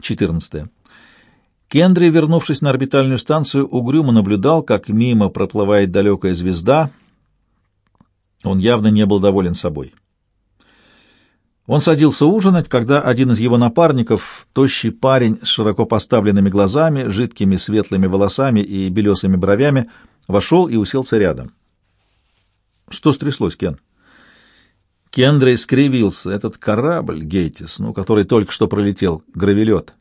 14. Кендри, вернувшись на орбитальную станцию, угрюмо наблюдал, как мимо проплывает далекая звезда. Он явно не был доволен собой. Он садился ужинать, когда один из его напарников, тощий парень с широко поставленными глазами, жидкими светлыми волосами и белесыми бровями, вошел и уселся рядом. «Что стряслось, Кен?» Кендрей скривился. Этот корабль, Гейтис, ну, который только что пролетел, гравелет.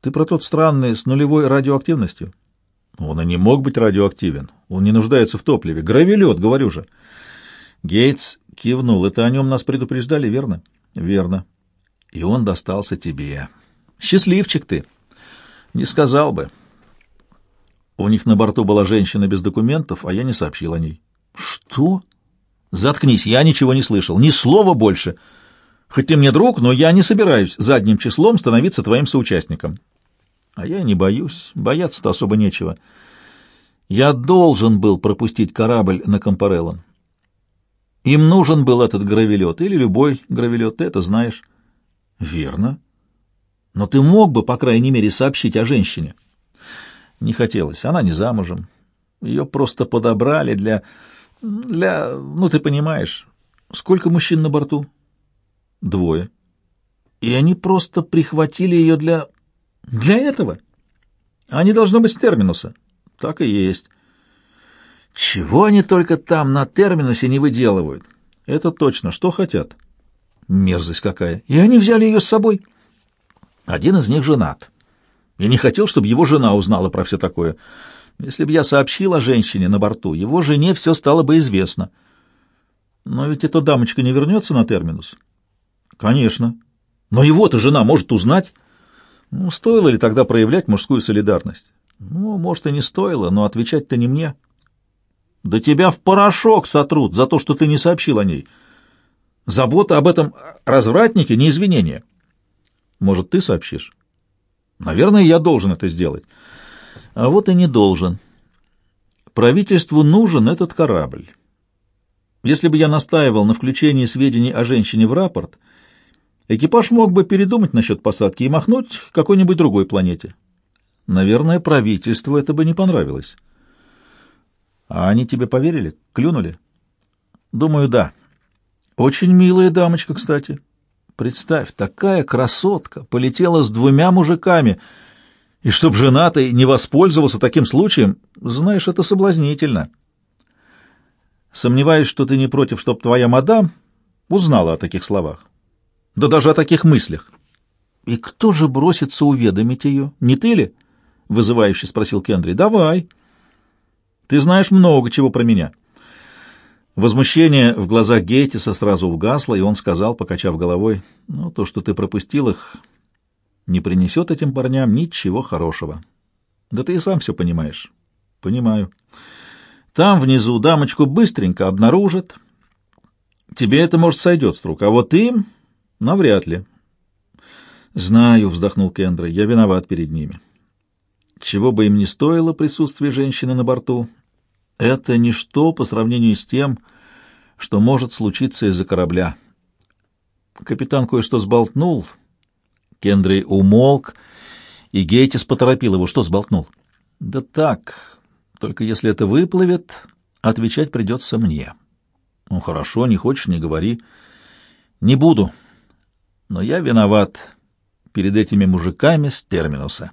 Ты про тот странный с нулевой радиоактивностью? Он и не мог быть радиоактивен. Он не нуждается в топливе. Гравелет, говорю же. Гейтс кивнул. Это о нем нас предупреждали, верно? Верно. И он достался тебе. Счастливчик ты. Не сказал бы. У них на борту была женщина без документов, а я не сообщил о ней. Что? Заткнись, я ничего не слышал. Ни слова больше. Хоть ты мне друг, но я не собираюсь задним числом становиться твоим соучастником. А я не боюсь. Бояться-то особо нечего. Я должен был пропустить корабль на Компареллон. Им нужен был этот гравелет, или любой гравелет, ты это знаешь. Верно. Но ты мог бы, по крайней мере, сообщить о женщине. Не хотелось, она не замужем. Ее просто подобрали для... для... ну, ты понимаешь. Сколько мужчин на борту? Двое. И они просто прихватили ее для... для этого? Они должны быть с терминуса. Так и есть. Чего они только там на терминусе не выделывают? Это точно. Что хотят? Мерзость какая. И они взяли ее с собой. Один из них женат. Я не хотел, чтобы его жена узнала про все такое. Если бы я сообщил о женщине на борту, его жене все стало бы известно. Но ведь эта дамочка не вернется на терминус? Конечно. Но его-то жена может узнать. Ну, стоило ли тогда проявлять мужскую солидарность? Ну, может, и не стоило, но отвечать-то не мне. Да тебя в порошок сотрут за то, что ты не сообщил о ней. Забота об этом развратнике не извинение. Может, ты сообщишь? Наверное, я должен это сделать. А вот и не должен. Правительству нужен этот корабль. Если бы я настаивал на включении сведений о женщине в рапорт, экипаж мог бы передумать насчет посадки и махнуть к какой-нибудь другой планете. Наверное, правительству это бы не понравилось. А они тебе поверили? Клюнули? Думаю, да. Очень милая дамочка, кстати. Представь, такая красотка полетела с двумя мужиками, и чтоб женатый не воспользовался таким случаем, знаешь, это соблазнительно. Сомневаюсь, что ты не против, чтоб твоя мадам узнала о таких словах. Да даже о таких мыслях. И кто же бросится уведомить ее? Не ты ли? — вызывающе спросил Кендри. — Давай. — ты знаешь много чего про меня». Возмущение в глазах Гейтиса сразу угасло, и он сказал, покачав головой, «Ну, то, что ты пропустил их, не принесет этим парням ничего хорошего. Да ты и сам все понимаешь». «Понимаю. Там внизу дамочку быстренько обнаружат. Тебе это, может, сойдет с рук, а вот им навряд ли». «Знаю», — вздохнул Кендра, — «я виноват перед ними». Чего бы им ни стоило присутствие женщины на борту, это ничто по сравнению с тем, что может случиться из-за корабля. Капитан кое-что сболтнул. Кендрей умолк, и Гейтис поторопил его. Что сболтнул? Да так, только если это выплывет, отвечать придется мне. Ну, хорошо, не хочешь, не говори. Не буду. Но я виноват перед этими мужиками с терминуса.